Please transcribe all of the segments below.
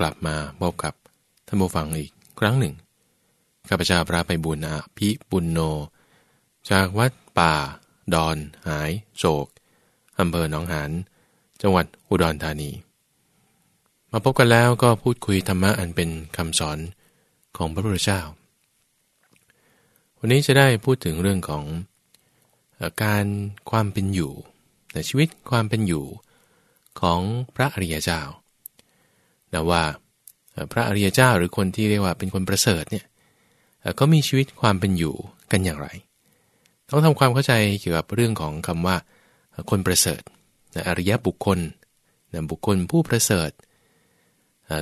กลับมาพบกับท่านผู้ฟังอีกครั้งหนึ่งข้าพเจ้าพระไปบุญอาภิบุญโน จากวัดป่า ดอน หายโศกอำเภอหนองหานจังหวัดอุดรธานี มาพบกันแล้วก็พูดคุยธรรมะอันเป็นคำสอนของพระพุทธเจ้า วันนี้จะได้พูดถึงเรื่องของการความเป็นอยู่ในชีวิตความเป็นอยู่ของพระอริยเจ้า นะว่าพระอริยเจ้าหรือคนที่เรียกว่าเป็นคนประเสริฐเนี่ยเขามีชีวิตความเป็นอยู่กันอย่างไร ต้องทำความเข้าใจเกี่ยวกับเรื่องของคำว่าคนประเสริฐนะอริยบุคคลนะบุคคลผู้ประเสริฐ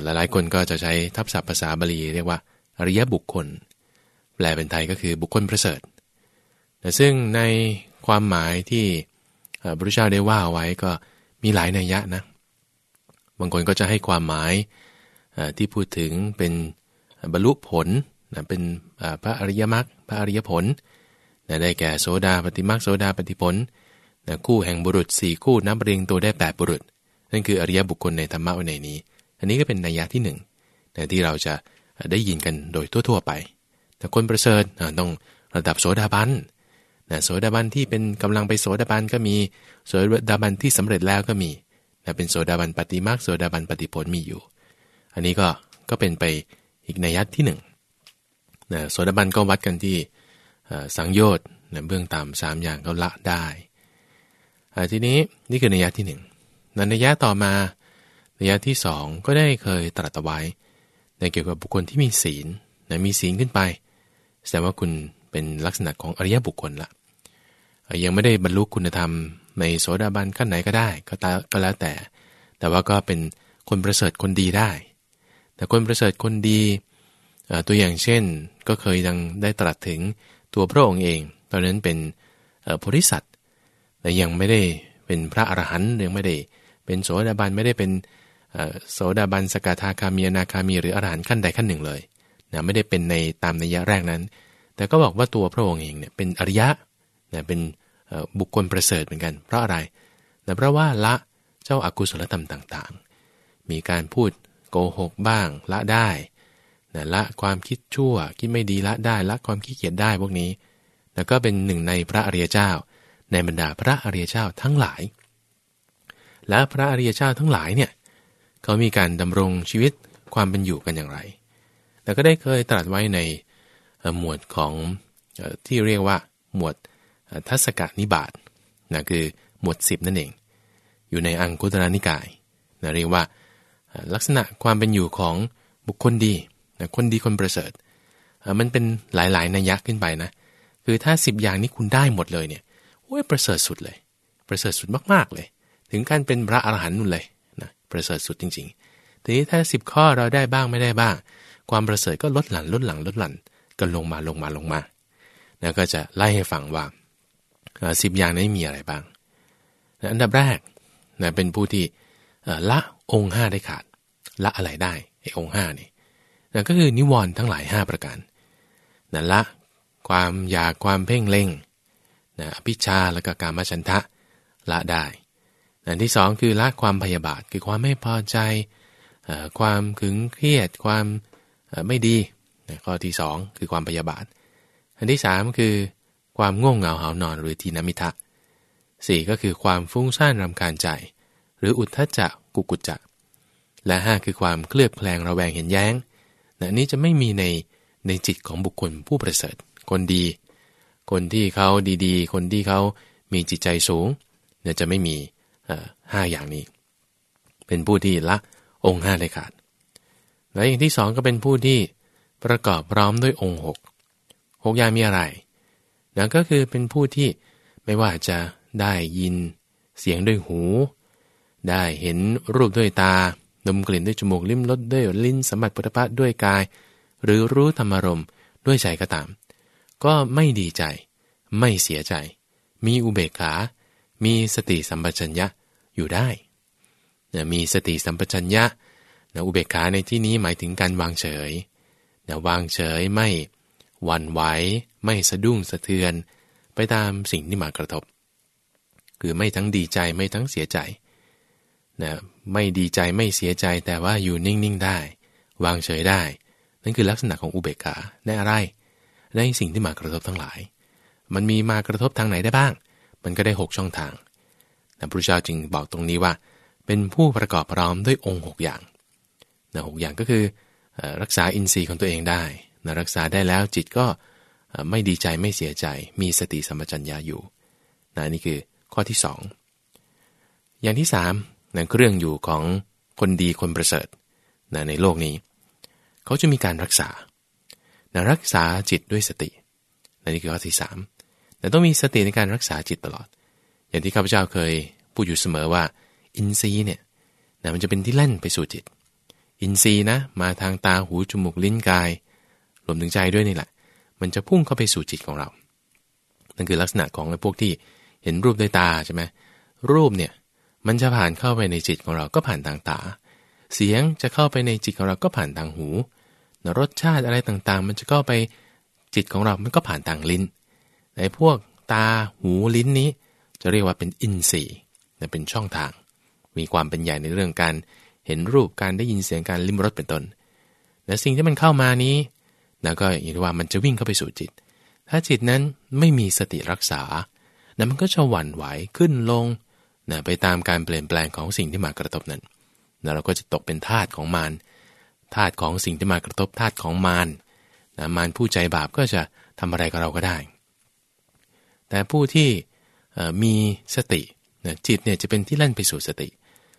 หลายๆคนก็จะใช้ทับศัพท์ภาษาบาลีเรียกว่า อริยบุคคล แปลเป็นไทยก็คือบุคคลประเสริฐซึ่งในความหมายที่พระพุทธเจ้าได้ว่าไว้ก็มีหลายนัยยะนะ บางคนก็จะให้ความหมายที่พูดถึงเป็นบรรลุผลเป็นพระอริยมรรคพระอริยผลได้แก่โสดาปฏิมรรคโสดาปฏิผลคู่แห่งบุรุษสี่คู่นับเรียงตัวได้แปดบุรุษ นั่นคืออริยบุคคลในธรรมะวันนี้ อันนี้ก็เป็นนัยยะที่หนึ่งที่เราจะได้ยินกันโดยทั่ว ๆ ไป แต่คนประเสริฐต้องระดับโสดาบันนะโสดาบันที่เป็นกำลังไปโสดาบันก็มีโสดาบันที่สำเร็จแล้วก็มี นะเป็นโสดาบันปฏิมาคโสดาบันปฏิผลมีอยู่ อันนี้ก็ก็เป็นไปอีกนัยยะที่หนึ่งนะโสดาบันก็วัดกันที่สังโยชน์นะเบื้องต่ำสามอย่างก็ละได้ ทีนี้นี่คือนัยยะที่หนึ่งนัยยะต่อมานัยยะที่สองก็ได้เคยตรัสไว้ในเกี่ยวกับบุคคลที่มีศีลนะมีศีลขึ้นไป แสดงว่าคุณเป็นลักษณะของอริยบุคคลละยังไม่ได้บรรลุคุณธรรม ในโสดาบันขั้นไหนก็ได้ก็ตาก็แล้วแต่ แต่ว่าก็เป็นคนประเสริฐคนดีได้ แต่คนประเสริฐคนดีตัวอย่างเช่นก็เคยดังได้ตรัสถึงตัวพระองค์เอง ตอนนั้นเป็นโพธิสัตว์แต่ยังไม่ได้เป็นพระอรหันต์ยังไม่ได้ เป็นโสดาบันไม่ได้เป็นโสดาบันสกทาคามีนาคามีหรืออรหันต์ขั้นใดขั้นหนึ่งเลยนะไม่ได้เป็นในตามนัยยะแรกนั้น แต่ก็บอกว่าตัวพระองค์เองเนี่ยเป็นอริยะนะเป็น บุคคลประเสริฐเหมือนกัน เพราะอะไรนะเพราะว่าละเจ้าอากุศลธรรมต่างๆ มีการพูดโกหกบ้างละได้นะละความคิดชั่วคิดไม่ดีละได้ละความขี้เกียจได้พวกนี้ แล้วก็เป็นหนึ่งในพระอริยเจ้า ในบรรดาพระอริยเจ้าทั้งหลาย และพระอริยเจ้าทั้งหลายเนี่ยเขามีการดำรงชีวิตความเป็นอยู่กันอย่างไรแล้วก็ได้เคยตรัสไว้ในหมวดของที่เรียกว่าหมวด ทัศกนิบาตนะคือหมวด10 นั่นเอง อยู่ในอังคุตระนิกายนะเรียกว่าลักษณะความเป็นอยู่ของบุคคลดีนะคนดีคนประเสริฐ มันเป็นหลายๆนัยยะขึ้นไปนะ คือถ้า 10 อย่างนี้คุณได้หมดเลยเนี่ยโอ้ยประเสริฐสุดเลย ประเสริฐสุดมากๆเลย ถึงการเป็นพระอรหันต์นู่นเลยนะประเสริฐสุดจริงๆ ทีนี้ถ้า 10 ข้อเราได้บ้างไม่ได้บ้าง ความประเสริฐก็ลดหลั่นลดหลั่นลดหลั่นก็ลงมาลงมาลงมา แล้วก็จะไล่ให้ฟังว่า สิบอย่างนี้มีอะไรบ้าง อันดับแรกนะเป็นผู้ที่ละองค์ห้าได้ขาด ละอะไรได้ไอ้องค์ห้านี่นั่นก็คือนิวรณ์ทั้งหลาย 5 ประการนั่นละความอยากความเพ่งเล็งนะอภิชาและก็การมชันทะละได้อันที่สองคือละความพยาบาทคือความไม่พอใจ ความขึงเครียด ความไม่ดีข้อที่สองคือความพยาบาท อันที่สามคือ ความง่วงเหงาหานอนหรือทีนมิทะสี่ก็คือความฟุ้งซ่านรำคาญใจ หรืออุทธจักกุกุจจะและห้าคือความเคลือบแคลงระแวงเห็นแย้งนะนี้จะไม่มีในในจิตของบุคคลผู้ประเสริฐ คนดี คนที่เขาดีๆ คนที่เขามีจิตใจสูงเนี่ยจะไม่มีห้าอย่างนี้ เป็นผู้ที่ละองค์ห้าได้ขาดและอย่างที่สองก็เป็นผู้ที่ประกอบพร้อมด้วยองค์หกหกอย่างมีอะไร นะก็คือเป็นผู้ที่ไม่ว่าจะได้ยินเสียงด้วยหู ได้เห็นรูปด้วยตาดมกลิ่นด้วยจมูกลิ้มรสด้วยลิ้นสัมผัสปุถะด้วยกาย หรือรู้ธรรมารมด้วยใจก็ตาม ก็ไม่ดีใจ ไม่เสียใจ มีอุเบกขา มีสติสัมปชัญญะอยู่ได้นะมีสติสัมปชัญญะนะอุเบกขาในที่นี้หมายถึงการวางเฉยนะวางเฉยไม่ วันไหวไม่สะดุ้งสะเทือน ไปตามสิ่งที่มากระทบ คือไม่ทั้งดีใจไม่ทั้งเสียใจนะไม่ดีใจไม่เสียใจแต่ว่าอยู่นิ่งๆได้ วางเฉยได้ นั่นคือลักษณะของอุเบกขาในอะไรในสิ่งที่มากระทบทั้งหลาย มันมีมากระทบทางไหนได้บ้าง มันก็ได้ 6 ช่องทางนะพระเจ้าจึงบอกตรงนี้ว่า เป็นผู้ประกอบพร้อมด้วยองค์ 6 อย่างนะหอย่างก็คือรักษาอินทรีย์ของตัวเองได้ นะรักษาได้แล้วจิตก็ไม่ดีใจไม่เสียใจ มีสติสัมปชัญญะอยู่นะนี่คือข้อที่ 2 อย่างที่3นะเครื่องอยู่ของคนดีคนประเสริฐนะในโลกนี้ เขาจะมีการรักษานะรักษาจิตด้วยสตินะนี่คือข้อที่3แต่ต้องมีสติในการรักษาจิตตลอด อย่างที่ข้าพเจ้าเคยพูดอยู่เสมอว่า อินทรีย์เนี่ยนะมันจะเป็นที่เล่นไปสู่จิต อินทรีย์นะมาทางตาหูจมูกลิ้นกาย รวมถึงใจด้วยนี่แหละ มันจะพุ่งเข้าไปสู่จิตของเรา นั่นคือลักษณะของไอ้พวกที่เห็นรูปด้วยตาใช่ไหมรูปเนี่ยมันจะผ่านเข้าไปในจิตของเราก็ผ่านทางตา เสียงจะเข้าไปในจิตของเราก็ผ่านทางหูรสชาติอะไรต่างๆ มันจะเข้าไปจิตของเรา มันก็ผ่านทางลิ้นในพวกตาหูลิ้นนี้ จะเรียกว่าเป็นอินทรีย์เป็นช่องทาง มีความเป็นใหญ่ในเรื่องการเห็นรูปการได้ยินเสียงการลิ้มรสเป็นต้นแต่สิ่งที่มันเข้ามานี้ นะก็อย่างที่ว่ามันจะวิ่งเข้าไปสู่จิต ถ้าจิตนั้นไม่มีสติรักษานะมันก็จะหวั่นไหวขึ้นลงนะไปตามการเปลี่ยนแปลงของสิ่งที่มากระทบนั้นนะเราก็จะตกเป็นทาสของมารธาตุของสิ่งที่มากระทบธาตุของมารนะมารผู้ใจบาปก็จะทำอะไรกับเราก็ได้ แต่ผู้ที่มีสตินะจิตเนี่ยจะเป็นที่เล่นไปสู่สติ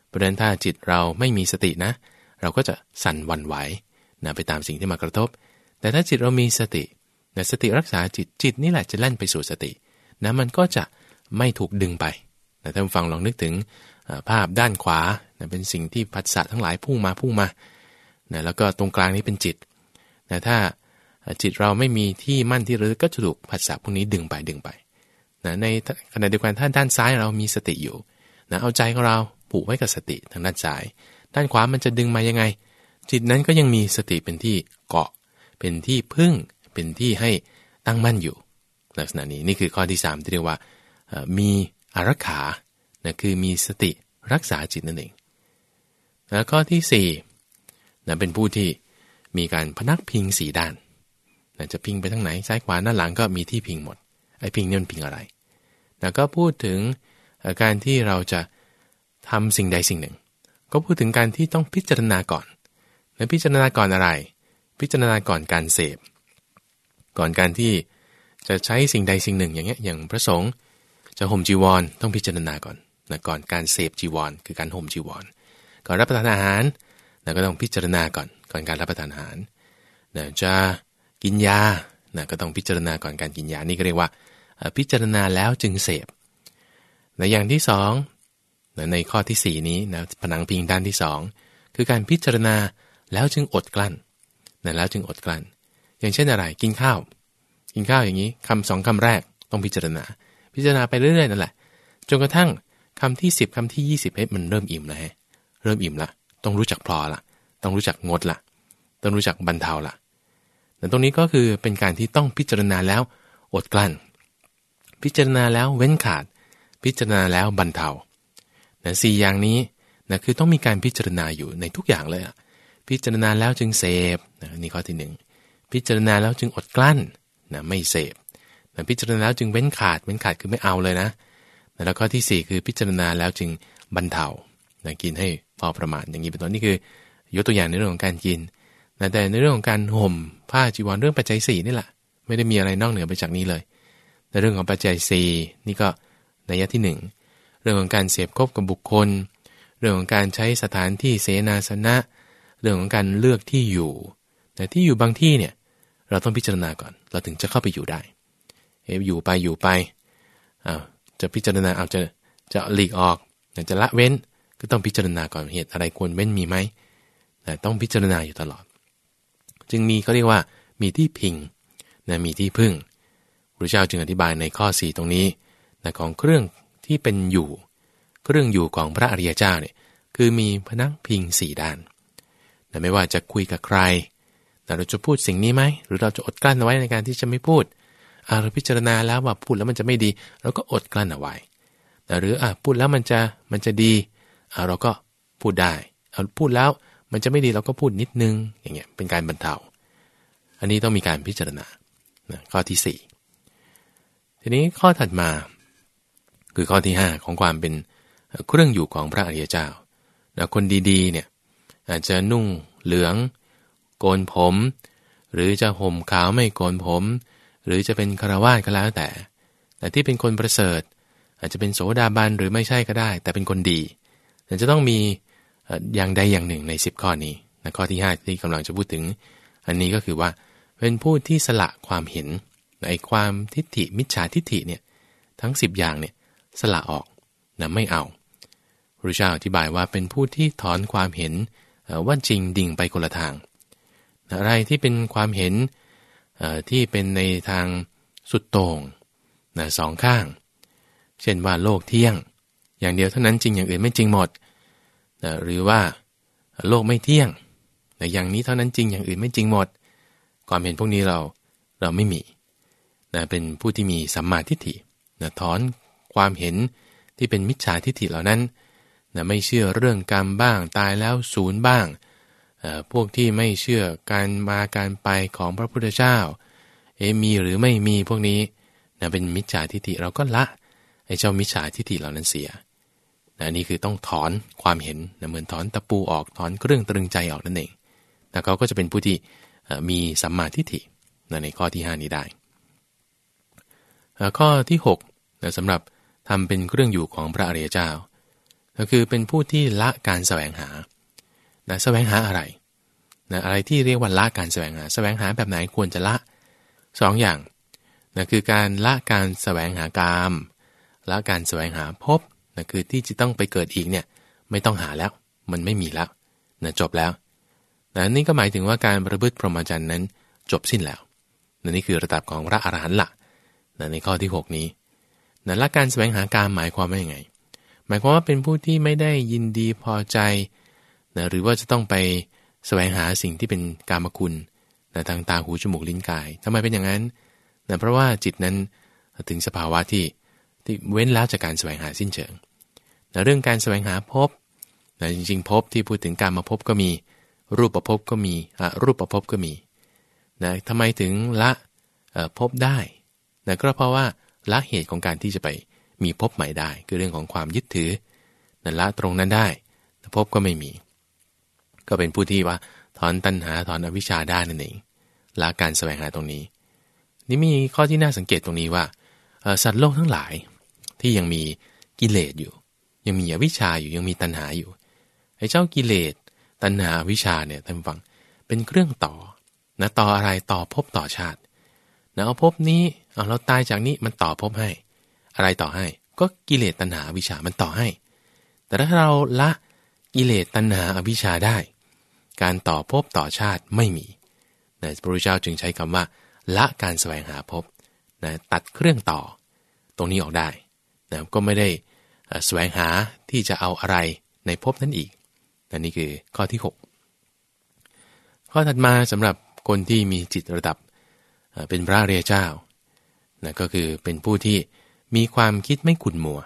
เพราะนั้นถ้าจิตเราไม่มีสตินะ เราก็จะสั่นวันไหวนะไปตามสิ่งที่มากระทบ แต่ถ้าจิตเรามีสตินะสติรักษาจิตจิตนี่แหละจะเล่นไปสู่สตินะมันก็จะไม่ถูกดึงไปนะท่านฟังลองนึกถึงภาพด้านขวานะเป็นสิ่งที่พัสสะทั้งหลายพุ่งมาพุ่งมานะแล้วก็ตรงกลางนี้เป็นจิตนะถ้าจิตเราไม่มีที่มั่นที่ระลึกก็จะถูกผัสสะพวกนี้ดึงไปดึงไปนะในขณะเดียวกันถ้าด้านซ้ายเรามีสติอยู่นะเอาใจของเราผูกไว้กับสติทางด้านซ้าย ด้านขวามันจะดึงมายังไง จิตนั้นก็ยังมีสติเป็นที่เกาะ เป็นที่พึ่ง เป็นที่ให้ตั้งมั่นอยู่ ลักษณะนี้นี่คือข้อที่ 3 ที่เรียกว่ามีอารักขานะคือมีสติรักษาจิตนั่นเองแล้วข้อที่4นะเป็นผู้ที่มีการพนักพิงสีด้านนะจะพิงไปทางไหนซ้ายขวาด้าหลังก็มีที่พิงหมดไอ้พิงนี่มันพิงอะไรนะก็พูดถึงการที่เราจะทำสิ่งใดสิ่งหนึ่ง ก็พูดถึงการที่ต้องพิจารณาก่อน และพิจารณาก่อนอะไร พิจารณาก่อนการเสพ ก่อนการที่จะใช้สิ่งใดสิ่งหนึ่งอย่างเงี้ยอย่างพระสงฆ์จะห่มจีวรต้องพิจารณาก่อนนะก่อนการเสพจีวร คือการห่มจีวร ก่อนรับประทานอาหารนะก็ต้องพิจารณาก่อนก่อนการรับประทานอาหารนะจะกินยานะก็ต้องพิจารณาก่อนการกินยานี่ก็เรียกว่า พิจารณาแล้วจึงเสพในอย่างที่สองในข้อที่ 4 นี้นะผนังพิงด้านที่ 2 คือการพิจารณาแล้วจึงอดกลั้น นะแล้วจึงอดกลั้น อย่างเช่นอะไร กินข้าว กินข้าวอย่างนี้คำสองคำแรกต้องพิจารณา พิจารณาไปเรื่อยๆนั่นแหละ จนกระทั่งคำที่ 10คำที่ 20เฮ้ยมันเริ่มอิ่มแล้วเริ่มอิ่มละ ต้องรู้จักพอละ ต้องรู้จักงดละ ต้องรู้จักบรรเทาละแต่ตรงนี้ก็คือเป็นการที่ต้องพิจารณาแล้วอดกลั้น พิจารณาแล้วเว้นขาด พิจารณาแล้วบรรเทานะสี่อย่างนี้นะคือต้องมีการพิจารณาอยู่ในทุกอย่างเลยอะ พิจารณาแล้วจึงเสพนะนี่ข้อที่หนึ่งพิจารณาแล้วจึงอดกลั้นนะไม่เสพนะพิจารณาแล้วจึงเว้นขาดเว้นขาดคือไม่เอาเลยนะแล้วข้อที่ 4 คือพิจารณาแล้วจึงบรรเทานะกินให้พอประมาณอย่างนี้เป็นต้นนี่คือยกตัวอย่างในเรื่องของการกินแต่ในเรื่องของการห่มผ้าจีวรเรื่องปัจจัยสี่นี่แหละไม่ได้มีอะไรนอกเหนือไปจากนี้เลยในเรื่องของปัจจัยสีนี่ก็ในยะที่ 1 เรื่องของการเสียบคบกับบุคคล เรื่องของการใช้สถานที่เสนาสนะเเรื่องของการเลือกที่อยู่ แต่ที่อยู่บางที่เนี่ยเราต้องพิจารณาก่อน เราถึงจะเข้าไปอยู่ได้เออยู่ไปอยู่ไปอ้าวจะพิจารณาเอาจะจะหลีกออกจะละเว้นก็ต้องพิจารณาก่อนเหตุอะไรควรเว้นมีไหมแต่ต้องพิจารณาอยู่ตลอด จึงมีเขาเรียกว่ามีที่พิงนะมีที่พึ่งพระเจ้าจึงอธิบายในข้อ 4 ตรงนี้นะของเครื่องที่เป็นอยู่ เครื่องอยู่ของพระอริยเจ้าเนี่ยคือมีพนักพิงสี่ด้าน นะไม่ว่าจะคุยกับใคร แต่เราจะพูดสิ่งนี้ไหม หรือเราจะอดกลั้นเอาไว้ในการที่จะไม่พูดเราพิจารณาแล้วว่าพูดแล้วมันจะไม่ดีเราก็อดกลั้นเอาไว้หรืออะพูดแล้วมันจะมันจะดีเราก็พูดได้เอาพูดแล้วมันจะไม่ดีเราก็พูดนิดนึงอย่างเงี้ยเป็นการบรรเทา อันนี้ต้องมีการพิจารณาข้อที่ 4 ทีนี้ข้อถัดมา คือข้อที่ 5 ของความเป็นเครื่องอยู่ของพระอริยเจ้าคนดีๆเนี่ย อาจจะนุ่งเหลือง โกนผม หรือจะห่มขาวไม่โกนผม หรือจะเป็นคารวาสก็แล้วแต่ แต่ที่เป็นคนประเสริฐ อาจจะเป็นโสดาบันหรือไม่ใช่ก็ได้ แต่เป็นคนดีแต่จะต้องมีอย่างใดอย่างหนึ่งใน 10 ข้อนี้นะข้อที่ 5 ที่กำลังจะพูดถึง อันนี้ก็คือว่าเป็นผู้ที่สละความเห็นในความทิฏฐิมิจฉาทิฏฐิเนี่ยทั้ง 10 อย่างเนี่ยสละออกนะไม่เอาพระเจ้าอธิบายว่าเป็นผู้ที่ถอนความเห็น ว่าจริงดิ่งไปคนละทาง อะไรที่เป็นความเห็นที่เป็นในทางสุดโต่งนะสองข้าง เช่นว่าโลกเที่ยง อย่างเดียวเท่านั้นจริงอย่างอื่นไม่จริงหมดนะหรือว่าโลกไม่เที่ยงนะอย่างนี้เท่านั้นจริงอย่างอื่นไม่จริงหมด ความเห็นพวกนี้เราเราไม่มีนะเป็นผู้ที่มีสัมมาทิฏฐินะถอนความเห็นที่เป็นมิจฉาทิฏฐิเหล่านั้น นะไม่เชื่อเรื่องกรรมบ้างตายแล้วศูนย์บ้าง พวกที่ไม่เชื่อการมาการไปของพระพุทธเจ้า เอมีหรือไม่มีพวกนี้นะเป็นมิจฉาทิฏฐิเราก็ละไอ้เจ้ามิจฉาทิฏฐิเหล่านั้นเสียนะนี่คือต้องถอนความเห็นนะเหมือนถอนตะปูออกถอนเครื่องตรึงใจออกนั่นเองนะเขาก็จะเป็นผู้ที่มีสัมมาทิฏฐินะในข้อที่ 5 นี้ได้ ข้อที่6นะสำหรับทำเป็นเครื่องอยู่ของพระอริยเจ้า ก็คือเป็นผู้ที่ละการแสวงหานะแสวงหาอะไรนะอะไรที่เรียกว่าละการแสวงหา แสวงหาแบบไหนควรจะละ 2ออย่างนะคือการละการแสวงหากามละการแสวงหาพบนะคือที่จะต้องไปเกิดอีกเนี่ยไม่ต้องหาแล้ว มันไม่มีแล้วนะจบแล้วนะนี่ก็หมายถึงว่าการประพฤติพรหมจรรย์นั้นจบสิ้นแล้วนะนี่คือระดับของพระอรหันต์ละนะในข้อที่ 6 นี้นะละการแสวงหากามหมายความว่าอย่างไง มายความว่าเป็นผู้ที่ไม่ได้ยินดีพอใจนะหรือว่าจะต้องไปแสวงหาสิ่งที่เป็นกามคุณนะทางตาหูจมูกลิ้นกายทำไมเป็นอย่างนั้นนะเพราะว่าจิตนั้นถึงสภาวะที่ที่เว้นแล้วจากการแสวงหาสิ้นเชิงนะเรื่องการแสวงหาพบนะจริงๆพบที่พูดถึงการมาพบก็มี รูปประพบก็มีอรูปประพบก็มีนะทำไมถึงละพบได้นะก็เพราะว่าละเหตุของการที่จะไป มีพบใหม่ได้ คือเรื่องของความยึดถือนั่นละตรงนั้นได้แต่พบก็ไม่มี ก็เป็นผู้ที่ว่าถอนตัณหาถอนอวิชชาได้นั่นเองละการแสวงหาตรงนี้ นี่มีข้อที่น่าสังเกตตรงนี้ว่าสัตว์โลกทั้งหลายที่ยังมีกิเลสอยู่ ยังมีอวิชชาอยู่ยังมีตัณหาอยู่ไอ้เจ้ากิเลสตัณหาวิชาเนี่ยท่านฟังเป็นเครื่องต่อนะต่ออะไรต่อพบต่อชาตินะเอาพบนี้เอาเราตายจากนี้มันต่อพบให้ อะไรต่อให้ ก็กิเลสตัณหาอวิชามันต่อให้ แต่ถ้าเราละกิเลสตัณหาอวิชชาได้ การต่อภพต่อชาติไม่มีนะพระพุทธเจ้าจึงใช้คำว่า ละการแสวงหาภพนะตัดเครื่องต่อ ตรงนี้ออกได้นะก็ไม่ได้แสวงหาที่จะเอาอะไรในภพนั้นอีกนนี่คือข้อที่ 6 ข้อถัดมาสำหรับคนที่มีจิตระดับเป็นพระเรียเจ้านะก็คือเป็นผู้ที่ มีความคิดไม่ขุ่นมัว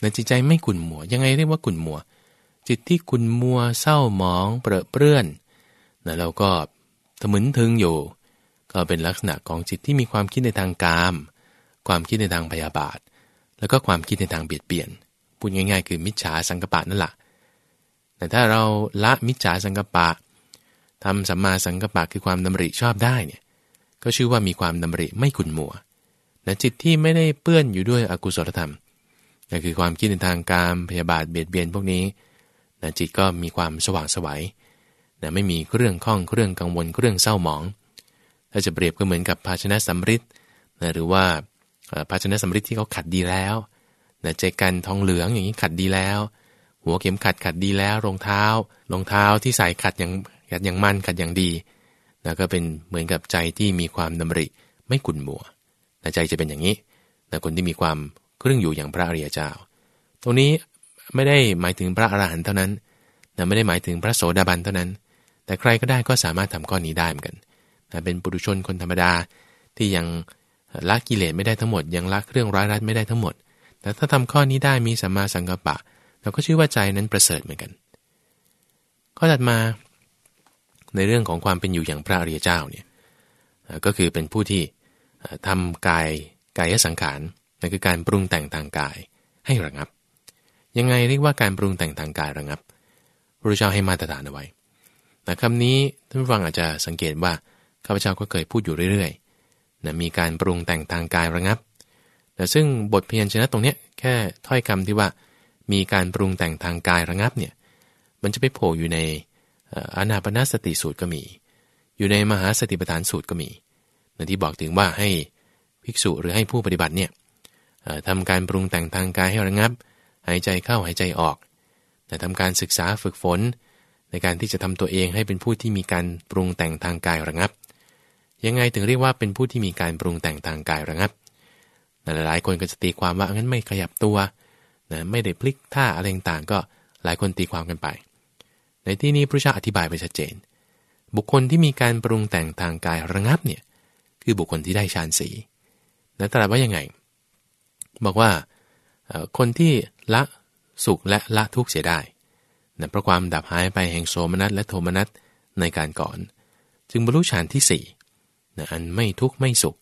ในจิตใจไม่ขุ่นมัว ยังไงเรียกว่าขุ่นมัว จิตที่ขุ่นมัวเศร้าหมองเปรอะเปื้อนนะเราก็ทมึนทึงอยู่ ก็เป็นลักษณะของจิตที่มีความคิดในทางกาม ความคิดในทางพยาบาท แล้วก็ความคิดในทางเบียดเบียนพูดง่ายๆ คือมิจฉาสังกปะนั่นแหละแต่ถ้าเราละมิจฉาสังกปะทำสัมมาสังกปะคือความดำริชอบได้เนี่ยก็ชื่อว่ามีความดำริไม่ขุ่นมัว นะจิตที่ไม่ได้เปื้อนอยู่ด้วยอกุศลธรรมนั่นคือความคิดในทางการพยาบาทเบียดเบียนพวกนี้นะจิตก็มีความสว่างสวัยนะไม่มีเครื่องข้องเครื่องกังวลเครื่องเศร้าหมอง ถ้าจะเปรียบก็เหมือนกับภาชนะสำริดนะหรือว่าภาชนะสำริดที่เขาขัดดีแล้วนะเจกันทองเหลืองอย่างนี้ขัดดีแล้ว หัวเข็มขัดขัดดีแล้วรองเท้ารองเท้าที่ใส่ขัดอย่างขัดอย่างมันขัดอย่างดีนะก็เป็นเหมือนกับใจที่มีความดำริไม่ขุ่นมัว ใจจะเป็นอย่างนี้ แต่คนที่มีความเครื่องอยู่อย่างพระอริยเจ้า ตรงนี้ไม่ได้หมายถึงพระอรหันต์เท่านั้นแต่ไม่ได้หมายถึงพระโสดาบันเท่านั้น แต่ใครก็ได้ก็สามารถทำข้อนี้ได้เหมือนกันแต่เป็นปุถุชนคนธรรมดาที่ยังละกิเลสไม่ได้ทั้งหมด ยังละเครื่องร้ายรัดไม่ได้ทั้งหมด แต่ถ้าทำข้อนี้ได้มีสัมมาสังกัปปะ เราก็ชื่อว่าใจนั้นประเสริฐเหมือนกัน ข้อถัดมาในเรื่องของความเป็นอยู่อย่างพระอริยเจ้าเนี่ยก็คือเป็นผู้ที่ ทำกายกายสังขารนั่นคือการปรุงแต่งทางกายให้ระงับ ยังไงเรียกว่าการปรุงแต่งทางกายระงับพระเจ้าให้มาตรฐานเอาไว้แต่คำนี้ท่านผู้ฟังอาจจะสังเกตว่าข้าพเจ้าก็เคยพูดอยู่เรื่อยๆนะมีการปรุงแต่งทางกายระงับ แต่ซึ่งบทเพียรชนะตรงเนี้ยแค่ถ้อยคำที่ว่ามีการปรุงแต่งทางกายระงับเนี่ยมันจะไปโผล่อยู่ในอานาปนาสติสูตรก็มี อยู่ในมหาสติปัฏฐานสูตรก็มี ที่บอกถึงว่าให้ภิกษุหรือให้ผู้ปฏิบัติเนี่ยทำการปรุงแต่งทางกายให้ระงับ หายใจเข้าหายใจออก แต่ทำการศึกษาฝึกฝน ในการที่จะทำตัวเองให้เป็นผู้ที่มีการปรุงแต่งทางกายระงับ ยังไงถึงเรียกว่าเป็นผู้ที่มีการปรุงแต่งทางกายระงับหลายคนก็จะตีความว่างั้นไม่ขยับตัวนะไม่ได้พลิกท่าอะไรต่างก็หลายคนตีความกันไป ในที่นี้พระเจ้าอธิบายไปชัดเจน บุคคลที่มีการปรุงแต่งทางกายระงับเนี่ย คือบุคคลที่ได้ฌานสีนะตรัสว่ายังไง บอกว่าคนที่ละสุขและละทุกข์เสียได้นะเพราะความดับหายไปแห่งโสมนัสและโทมนัสในการก่อน จึงบรรลุฌานที่สี่นะอันไม่ทุกข์ไม่สุข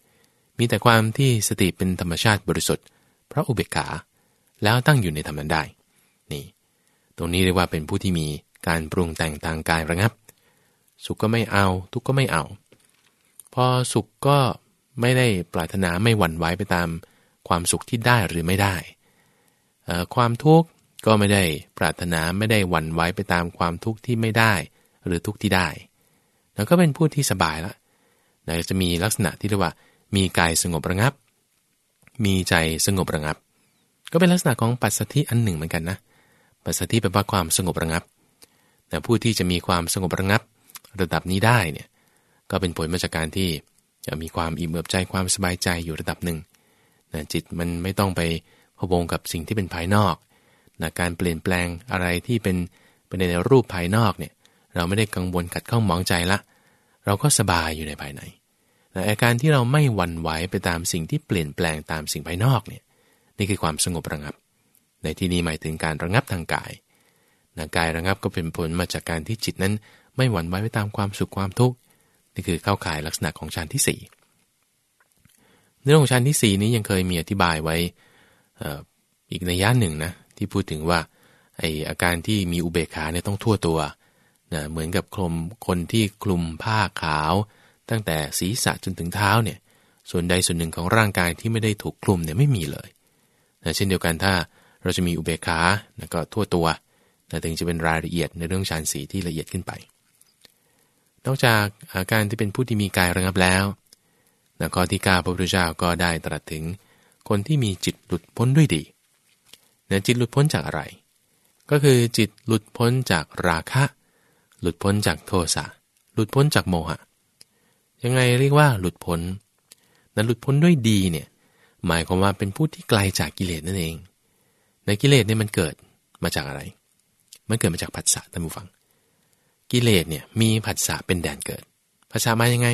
มีแต่ความที่สติเป็นธรรมชาติบริสุทธิ์ เพราะอุเบกขาแล้วตั้งอยู่ในธรรมนั้นได้ นี่ ตรงนี้เรียกว่าเป็นผู้ที่มีการปรุงแต่งทางกายระงับ สุขก็ไม่เอา ทุกข์ก็ไม่เอา พอสุขก็ไม่ได้ปรารถนาไม่หวั่นไหวไปตามความสุขที่ได้หรือไม่ได้ ความทุกข์ก็ไม่ได้ปรารถนาไม่ได้หวั่นไหวไปตามความทุกข์ที่ไม่ได้ หรือทุกข์ที่ได้ แล้วก็เป็นผู้ที่สบายละแต่จะมีลักษณะที่เรียกว่า มีกายสงบระงับ มีใจสงบระงับ ก็เป็นลักษณะของปัสสธิอันหนึ่งเหมือนกันนะ ปัสสธิแปลว่าความสงบระงับ แต่ผู้ที่จะมีความสงบระงับ ระดับนี้ได้เนี่ย ก็เป็นผลมาจากการที่จะมีความอิ่มเอิบใจความสบายใจอยู่ระดับหนึ่งนะจิตมันไม่ต้องไปพะวงกับสิ่งที่เป็นภายนอกนะการเปลี่ยนแปลงอะไรที่เป็นเป็นในรูปภายนอกเนี่ยเราไม่ได้กังวลกัดข้องมองใจละ เราก็สบายอยู่ในภายในนะอาการที่เราไม่หวั่นไหวไปตามสิ่งที่เปลี่ยนแปลงตามสิ่งภายนอกเนี่ยนี่คือความสงบระงับ ในที่นี้หมายถึงการระงับทางกายนะกายระงับก็เป็นผลมาจากการที่จิตนั้นไม่หวั่นไหวไปตามความสุขความทุกข์ นี่คือเข้าข่ายลักษณะของฌานที่4เรื่องของฌานที่ 4 นี้ยังเคยมีอธิบายไว้อีกในย่านหนึ่งนะที่พูดถึงว่าไออาการที่มีอุเบกขาเนี่ยต้องทั่วตัวนะเหมือนกับคลุมคนที่คลุมผ้าขาว ตั้งแต่ศีรษะจนถึงเท้าเนี่ยส่วนใดส่วนหนึ่งของร่างกายที่ไม่ได้ถูกคลุมเนี่ยไม่มีเลยนะเช่นเดียวกันถ้าเราจะมีอุเบกขานะก็ทั่วตัวนะถึงจะเป็นรายละเอียดในเรื่องฌานสีที่ละเอียดขึ้นไป นอกจากอาการที่เป็นผู้ที่มีกายระงับแล้วนะข้อที่9พระพุทธเจ้าก็ได้ตรัสถึงคนที่มีจิตหลุดพ้นด้วยดีนะจิตหลุดพ้นจากอะไร ก็คือจิตหลุดพ้นจากราคะ หลุดพ้นจากโทสะ หลุดพ้นจากโมหะ ยังไงเรียกว่าหลุดพ้นนั้นหลุดพ้นด้วยดีเนี่ยหมายความว่าเป็นผู้ที่ไกลจากกิเลสนั่นเอง ในกิเลสเนี่ยมันเกิดมาจากอะไร มันเกิดมาจากผัสสะท่านผู้ฟัง กิเลสเนี่ยมีผัสสะเป็นแดนเกิดผัสสะมายังไง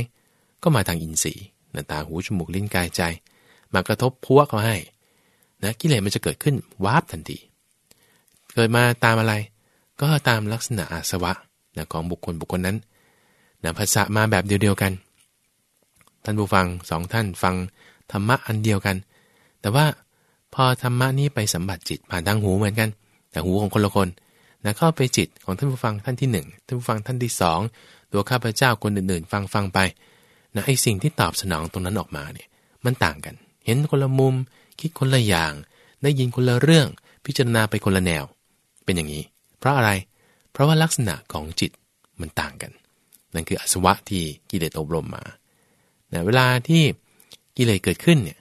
ก็มาทางอินทรีย์นตาหูจมูกลิ้นกายใจ มากระทบพัวเขาให้นะกิเลสมันจะเกิดขึ้นวาบทันที เกิดมาตามอะไร ก็ตามลักษณะอาสวะนะของบุคคลบุคคลนั้นนะภาษามาแบบเดียวกัน ท่านผู้ฟังสองท่านฟังธรรมะอันเดียวกัน แต่ว่าพอธรรมะนี้ไปสัมผัสจิตผ่านทางหูเหมือนกัน แต่หูของคนละคน นะเข้าไปจิตของท่านผู้ฟังท่านที่1ท่านผู้ฟังท่านที่2ตัวข้าพเจ้าคนอื่นๆ ฟังฟังไปนะไอสิ่งที่ตอบสนองตรงนั้นออกมาเนี่ยมันต่างกัน เห็นคนละมุม คิดคนละอย่าง ได้ยินคนละเรื่อง พิจารณาไปคนละแนว เป็นอย่างนี้ เพราะอะไร เพราะว่าลักษณะของจิตมันต่างกัน นั่นคืออสวะที่กิเลสอบรมมานะเวลาที่กิเลสเกิดขึ้นเนี่ย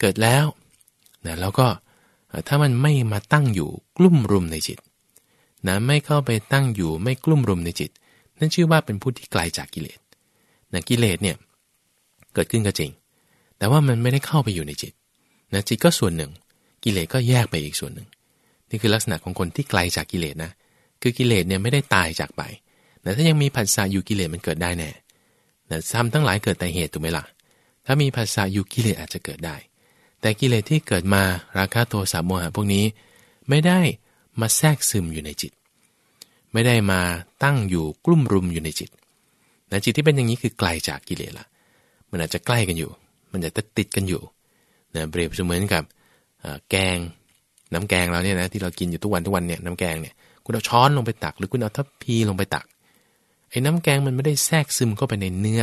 เกิดแล้วนะแล้วก็ถ้ามันไม่มาตั้งอยู่กลุ่มรุมในจิต นะไม่เข้าไปตั้งอยู่ไม่กลุ่มรุมในจิต นั่นชื่อว่าเป็นผู้ที่ไกลาจากกิเลสนะกิเลสเนี่ยเกิดขึ้นก็จริง แต่ว่ามันไม่ได้เข้าไปอยู่ในจิตนะจิตก็ส่วนหนึ่ง กิเลสก็แยกไปอีกส่วนหนึ่ง นี่คือลักษณะของคนที่ไกลาจากกิเลสนะ คือกิเลสเนี่ยไม่ได้ตายจากไปแต่ถ้ายังมีผัสสะอยู่กิเลสมันเกิดได้แน่แต่ทำทั้งหลายเกิดแต่เหตุถูกไหมล่ะ ถ้ามีผัสสะอยู่กิเลสอาจจะเกิดได้ แต่กิเลสที่เกิดมาราคะโทสะโมหะพวกนี้ ไม่ได้ มาแทรกซึมอยู่ในจิต ไม่ได้มาตั้งอยู่กลุ่มรุมอยู่ในจิตนะจิตที่เป็นอย่างนี้คือไกลจากกิเลสละมันอาจจะใกล้กันอยู่ มันจะติดกันอยู่นะเปรียบเสมือนกับแกงน้ำแกงเราเนี่ยนะที่เรากินอยู่ทุกวันทุกวันเนี่ยน้ำแกงเนี่ยคุณเอาช้อนลงไปตัก หรือคุณเอาทัพพีลงไปตักไอ้น้ำแกงมันไม่ได้แทรกซึมเข้าไปในเนื้อ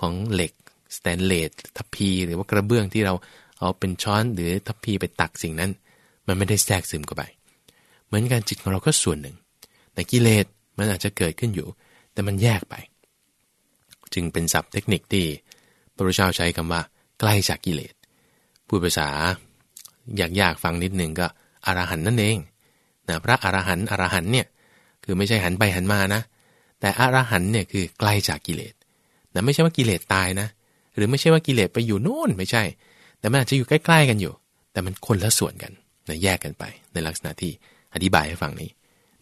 ของเหล็กสแตนเลสทัพพี หรือว่ากระเบื้องที่เราเอาเป็นช้อนหรือทัพพีไปตักสิ่งนั้น มันไม่ได้แทรกซึมเข้าไป เหมือนกันจิตของเราก็ส่วนหนึ่ง แต่กิเลสมันอาจจะเกิดขึ้นอยู่ แต่มันแยกไป จึงเป็นศัพท์เทคนิคที่พระพุทธเจ้าใช้คำว่า ใกล้จากกิเลสพูดภาษา อยากๆฟังนิดนึงก็อรหันนั่นเองนะพระอรหันต์อรหันต์เนี่ยคือไม่ใช่หันไปหันมานะ แต่อรหันต์เนี่ยคือใกล้จากกิเลสนะไม่ใช่ว่ากิเลสตายนะ หรือไม่ใช่ว่ากิเลสไปอยู่โน่นไม่ใช่ แต่มันอาจจะอยู่ใกล้ ๆ กันอยู่ แต่มันคนละส่วนกันนะแยกกันไปในลักษณะที่ อธิบายให้ฟังนี้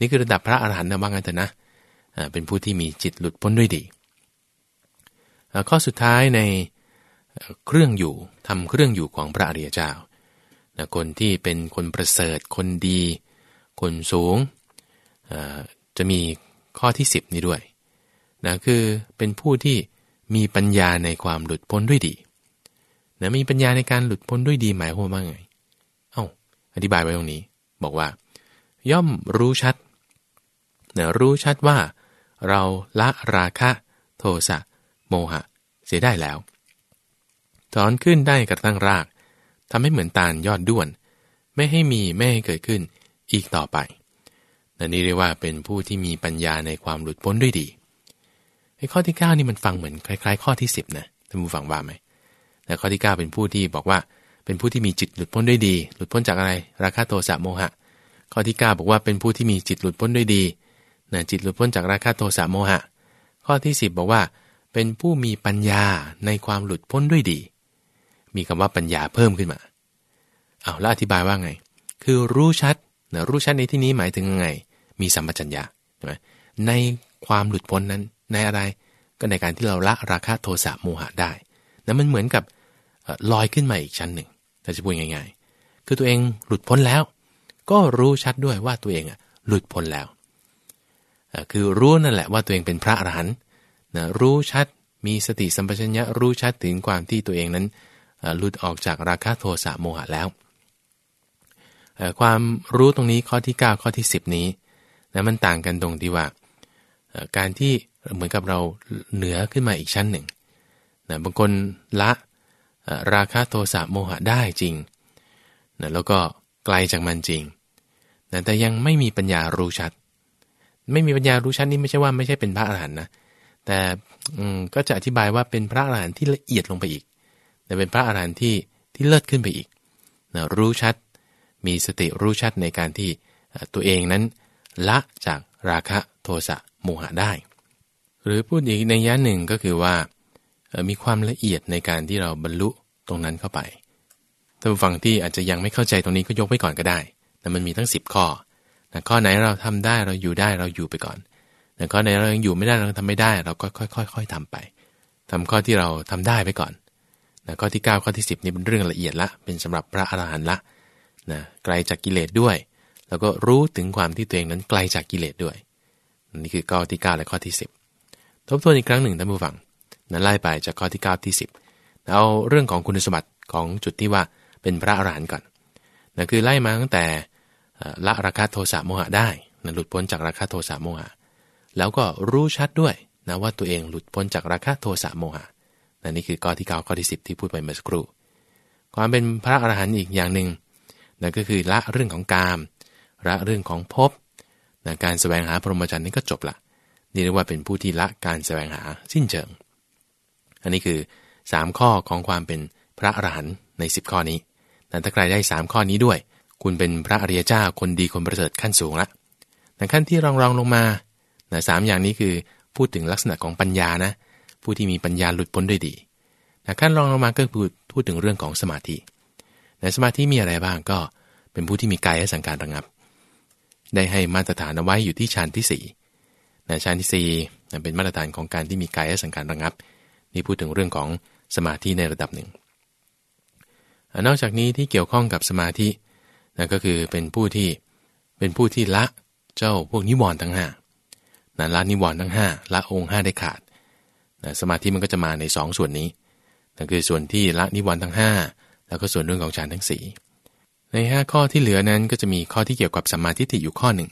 นี่คือระดับพระอรหันต์นะว่างั้นเถอะนะเป็นผู้ที่มีจิตหลุดพ้นด้วยดี ข้อสุดท้ายในเครื่องอยู่ทำเครื่องอยู่ของพระอริยเจ้านะคนที่เป็นคนประเสริฐ คนดี คนสูง จะมีข้อที่ 10 นี้ด้วยนะคือเป็นผู้ที่มีปัญญาในความหลุดพ้นด้วยดีนะมีปัญญาในการหลุดพ้นด้วยดีหมายความว่าไง เอา้าอธิบายไว้ตรงนี้ บอกว่า ย่อมรู้ชัดนะรู้ชัดว่า เราละราคะโทสะโมหะ เสียได้แล้ว ถอนขึ้นได้กระทั่งรากทำให้เหมือนตาลยอดด้วน ไม่ให้มีไม่ให้เกิดขึ้นอีกต่อไปนนี่เรียกว่าเป็นผู้ที่มีปัญญาในความหลุดพ้นด้วยดีไอ้ข้อที่ 9 นี่มันฟังเหมือนคล้าย ๆ ข้อที่ 10นะท่านผู้ฟังว่าไหมแต่ข้อที่ 9 เป็นผู้ที่บอกว่าเป็นผู้ที่มีจิตหลุดพ้นด้วยดี หลุดพ้นจากอะไร ราคะโทสะโมหะ ข้อที่ 9 บอกว่าเป็นผู้ที่มีจิตหลุดพ้นด้วยดีนะจิตหลุดพ้นจากราคะโทสะโมหะ ข้อที่ 10 บอกว่า เป็นผู้มีปัญญาในความหลุดพ้นด้วยดี มีคำว่าปัญญาเพิ่มขึ้นมาเอาแล้วอธิบายว่าไง คือรู้ชัดนะรู้ชัดในที่นี้หมายถึงยังไง มีสัมปชัญญะใช่ไหมในความหลุดพ้นนั้นในอะไรก็ในการที่เราละราคะโทสะโมหะได้นะมันเหมือนกับลอยขึ้นมาอีกชั้นหนึ่งถ้าจะพูดง่าย ๆ คือตัวเองหลุดพ้นแล้ว ก็รู้ชัดด้วยว่าตัวเองอะหลุดพ้นแล้ว คือรู้นั่นแหละว่าตัวเองเป็นพระอรหันต์นะรู้ชัดมีสติสัมปชัญญะรู้ชัดถึงความที่ตัวเองนั้นหลุดออกจากราคะโทสะโมหะแล้ว ความรู้ตรงนี้ข้อที่ 9 ข้อที่ 10 นี้นะมันต่างกันตรงที่ว่า การที่เหมือนกับเราเหนือขึ้นมาอีกชั้นหนึ่งนะบางคนละราคะโทสะโมหะได้จริงนะแล้วก็ไกลจากมันจริง นะแต่ยังไม่มีปัญญารู้ชัด ไม่มีปัญญารู้ชัดนี่ไม่ใช่ว่าไม่ใช่เป็นพระอรหันต์นะ แต่ก็จะอธิบายว่าเป็นพระอรหันต์ที่ละเอียดลงไปอีก แต่เป็นพระอรหันต์ที่ที่เลิศขึ้นไปอีกนะรู้ชัด มีสติรู้ชัดในการที่ตัวเองนั้นละจากราคะโทสะโมหะได้ หรือพูดอีกในย่าหนึ่งก็คือว่ามีความละเอียดในการที่เราบรรลุตรงนั้นเข้าไปท่านผู้ฟังที่อาจจะยังไม่เข้าใจตรงนี้ก็ยกไว้ก่อนก็ได้ แต่มันมีทั้ง 10 ข้อนะข้อไหนเราทำได้เราอยู่ได้เราอยู่ไปก่อนแต่ข้อไหนเรายังอยู่ไม่ได้เราทำไม่ได้ เราก็ค่อยๆทำไปทำข้อที่เราทำได้ไปก่อนนะข้อที่ 9 ข้อที่ 10 นี่เป็นเรื่องละเอียดละ เป็นสำหรับพระอรหันต์ละนะไกลจากกิเลสด้วย แล้วก็รู้ถึงความที่ตัวเองนั้นไกลจากกิเลสด้วย นี่คือข้อที่ 9 และข้อที่ 10 ทบทวนอีกครั้งหนึ่งท่านผู้ฟังนะไล่ไปจากข้อที่ 9 ที่ 10 เอาเรื่องของคุณสมบัติของจุดที่ว่าเป็นพระอรหันต์ก่อนนะคือไล่มาตั้งแต่ ละราคะโทสะโมหะได้นะหลุดพ้นจากราคะโทสะโมหะ แล้วก็รู้ชัดด้วยนะว่าตัวเองหลุดพ้นจากราคะโทสะโมหะนนี่คือข้อที่9ข้อที่10ที่พูดไปเมื่อสักครู่ ความเป็นพระอรหันต์อีกอย่างหนึ่งนั่นก็คือละเรื่องของกาม ละเรื่องของภพนะการแสวงหาพรหมจรรย์นี่ก็จบละ นี่เรียกว่าเป็นผู้ที่ละการแสวงหาสิ้นเชิง อันนี้คือ 3 ข้อของความเป็นพระอรหันต์ใน 10 ข้อนี้แต่ถ้าใครได้ 3 ข้อนี้ด้วย คุณเป็นพระอริยเจ้าคนดีคนประเสริฐขั้นสูงละแต่ขั้นที่รองรองลงมาสามอย่างนี้คือพูดถึงลักษณะของปัญญานะผู้ที่มีปัญญาหลุดพ้นด้วยดีนะขั้นรองลงมาก็พูดพูดถึงเรื่องของสมาธิในสมาธิมีอะไรบ้างก็เป็นผู้ที่มีกายและสังการระงับ ได้ให้มาตรฐานเอาไว้อยู่ที่ชั้นที่4ี่นะชั้นที่สี่เป็นมาตรฐานของการที่มีกายและสังการระงับ นี่พูดถึงเรื่องของสมาธิในระดับหนึ่ง นอกจากนี้ที่เกี่ยวข้องกับสมาธิ นะก็คือเป็นผู้ที่เป็นผู้ที่ละเจ้าพวกนิวรณ์ทั้งห้านะละนิวรณ์ทั้ง5ละองค์5ได้ขาดนะสมาธิมันก็จะมาใน2ส่วนนี้นั่นคือส่วนที่ละนิวรณ์ทั้ง 5 แล้วก็ส่วนเรื่องของฌานทั้ง 4 ใน 5 ข้อที่เหลือนั้นก็จะมีข้อที่เกี่ยวกับสัมมาทิฏฐิอยู่ข้อหนึ่ง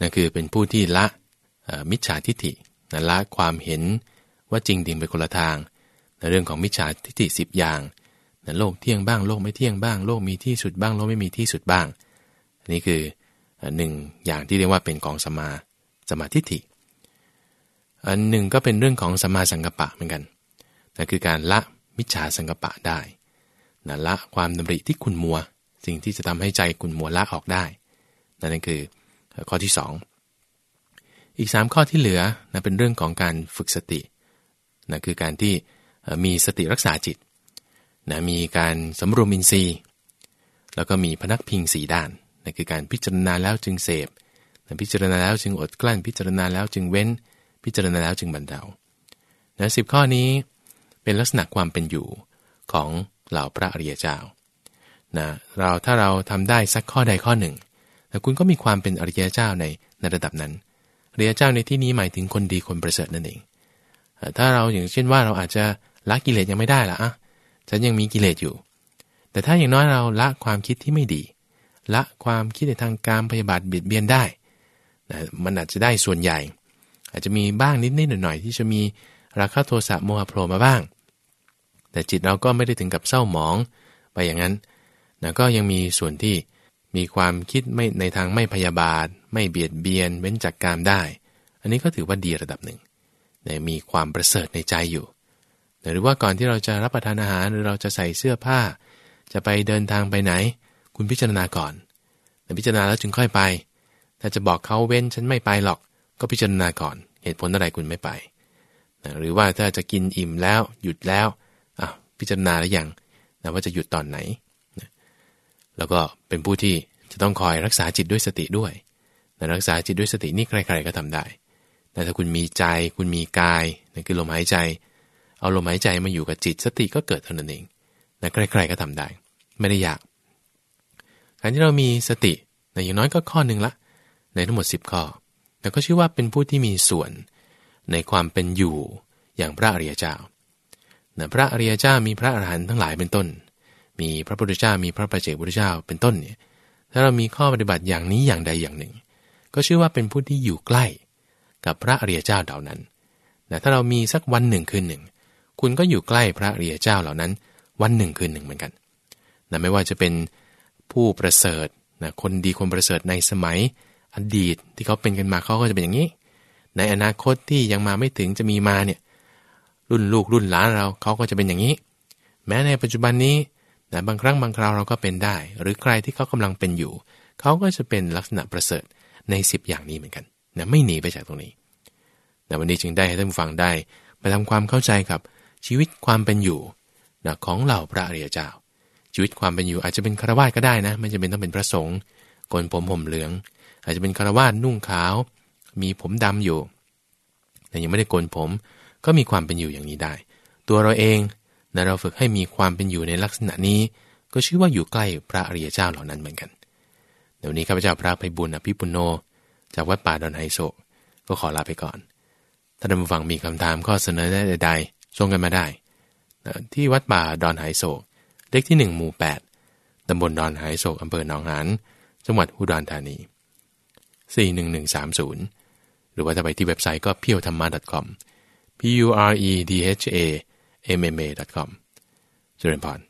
นั่นคือเป็นผู้ที่ละมิจฉาทิฏฐินะละความเห็นว่าจริงดิ่งไปคนละทาง ในเรื่องของมิจฉาทิฏฐิ10 อย่าง โลกเที่ยงบ้างโลกไม่เที่ยงบ้าง โลกมีที่สุดบ้างโลกไม่มีที่สุดบ้าง อันนี้คือหนึ่งอย่างที่เรียกว่าเป็นของสมาสมาทิฏฐิอันหนึ่งก็เป็นเรื่องของสมาสังกปะเหมือนกันนั่นคือการละมิจฉาสังกปะได้นะละความดำริที่คุณมัว สิ่งที่จะทำให้ใจคุณมัวละออกได้นั่นคือข้อที่ 2 อีก 3 ข้อที่เหลือนะเป็นเรื่องของการฝึกสตินะคือการที่มีสติรักษาจิต นะมีการสำรวมอินทรีย์ แล้วก็มีพนักพิงสีด้านนั่นคือการพิจารณาแล้วจึงเสพพิจารณาแล้วจึงอดกลั้น พิจารณาแล้วจึงเว้น พิจารณาแล้วจึงบรรเทานะสิข้อนี้เป็นลักษณะความเป็นอยู่ของเหล่าพระอริยเจ้านะเราถ้าเราทำได้สักข้อใดข้อหนึ่งแต่คุณก็มีความเป็นอริยเจ้าในในระดับนั้นอริยเจ้าในที่นี้หมายถึงคนดีคนประเสริฐนั่นเอง ถ้าเราอย่างเช่นว่าเราอาจจะละกิเลสยังไม่ได้ละอะ ฉันยังมีกิเลสอยู่ แต่ถ้าอย่างน้อยเราละความคิดที่ไม่ดี ละความคิดในทางการพยาบาทเบียดเบียนได้นะมันอาจจะได้ส่วนใหญ่ อาจจะมีบ้างนิดนิดหน่อยหน่อยที่จะมีราคะโทสะโมหะโผล่มาบ้าง แต่จิตเราก็ไม่ได้ถึงกับเศร้าหมองไปอย่างนั้นนะก็ยังมีส่วนที่มีความคิดไม่ในทางไม่พยาบาท ไม่เบียดเบียน เว้นจากกามได้ อันนี้ก็ถือว่าดีระดับหนึ่งนะมีความประเสริฐในใจอยู่ หรือว่าก่อนที่เราจะรับประทานอาหารหรือเราจะใส่เสื้อผ้า จะไปเดินทางไปไหน คุณพิจารณาก่อนพิจารณาแล้วจึงค่อยไป ถ้าจะบอกเขาเว้นฉันไม่ไปหรอก ก็พิจารณาก่อน เหตุผลอะไรคุณไม่ไป หรือว่าถ้าจะกินอิ่มแล้วหยุดแล้วอะพิจารณาแล้วยังนะว่าจะหยุดตอนไหน แล้วก็เป็นผู้ที่จะต้องคอยรักษาจิตด้วยสติด้วยนะรักษาจิตด้วยสตินี่ใครๆก็ทำได้แต่ถ้าคุณมีใจ คุณมีกายนั่นคือลมหายใจ เอาลมหายใจมาอยู่กับจิตสติก็เกิดเท่านั้นเองนะใครๆก็ทำได้ ไม่ได้ยาก การที่เรามีสตินะอย่างน้อยก็ข้อหนึ่งละ ในทั้งหมด 10 ข้อแต่ก็ชื่อว่าเป็นผู้ที่มีส่วนในความเป็นอยู่อย่างพระอริยเจ้านะพระอริยเจ้ามีพระอรหันต์ทั้งหลายเป็นต้น มีพระพุทธเจ้ามีพระปัจเจกพุทธเจ้าเป็นต้นเนี่ย ถ้าเรามีข้อปฏิบัติอย่างนี้อย่างใดอย่างหนึ่ง ก็ชื่อว่าเป็นผู้ที่อยู่ใกล้กับพระอริยเจ้าเหล่านั้นนะถ้าเรามีสักวันหนึ่งคืนหนึ่ง คุณก็อยู่ใกล้พระอริยเจ้าเหล่านั้น วันหนึ่งคืนหนึ่งเหมือนกันนะไม่ว่าจะเป็นผู้ประเสริฐนะคนดีคนประเสริฐในสมัยอดีตที่เขาเป็นกันมาเขาก็จะเป็นอย่างนี้ ในอนาคตที่ยังมาไม่ถึงจะมีมาเนี่ยรุ่นลูกรุ่นหลานเราเขาก็จะเป็นอย่างนี้ แม้ในปัจจุบันนี้แต่บางครั้งบางคราวเราก็เป็นได้ หรือใครที่เขากำลังเป็นอยู่ เขาก็จะเป็นลักษณะประเสริฐใน 10 อย่างนี้เหมือนกันนะไม่หนีไปจากตรงนี้นะวันนี้จึงได้ให้ท่านฟังได้ไปทำความเข้าใจกับ ชีวิตความเป็นอยู่นะของเหล่าพระอริยเจ้า ชีวิตความเป็นอยู่อาจจะเป็นคารวะก็ได้นะไม่จำเป็นต้องเป็นพระสงฆ์โกนผมห่มเหลือง อาจจะเป็นคารวาสนุ่งขาว มีผมดำอยู่ แต่ยังไม่ได้โกนผมก็มีความเป็นอยู่อย่างนี้ได้ ตัวเราเองนะเราฝึกให้มีความเป็นอยู่ในลักษณะนี้ ก็ชื่อว่าอยู่ใกล้พระอริยเจ้าเหล่านั้นเหมือนกันเดี๋ยวนี้ข้าพเจ้าพระไพบุญอภิปุโน จากวัดป่าดอนไฮโศกก็ขอลาไปก่อน ถ้าท่านผู้ฟังมีคำถามข้อเสนอแนะใดๆ ส่งกันมาได้ ที่วัดป่าดอนหายโศกเลขที่ 1 หมู่ 8ตำบลดอนหายโศกอำเภอหนองหานจังหวัดอุดรธานี 41130 หรือว่าถ้าไปที่เว็บไซต์ก็เพียวธรรมะ .com p u r e d h a m m a com เจริญพร